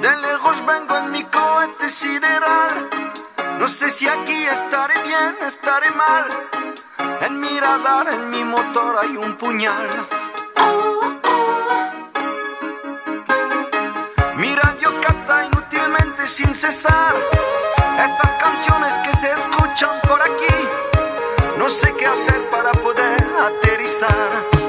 De lejos vengo en mi cohete sideral. No sé si aquí estaré bien, estaré mal. En mi radar, en mi motor hay un puñal. Mi radio capta inútilmente sin cesar estas canciones que se escuchan por aquí. No sé qué hacer para poder aterrizar.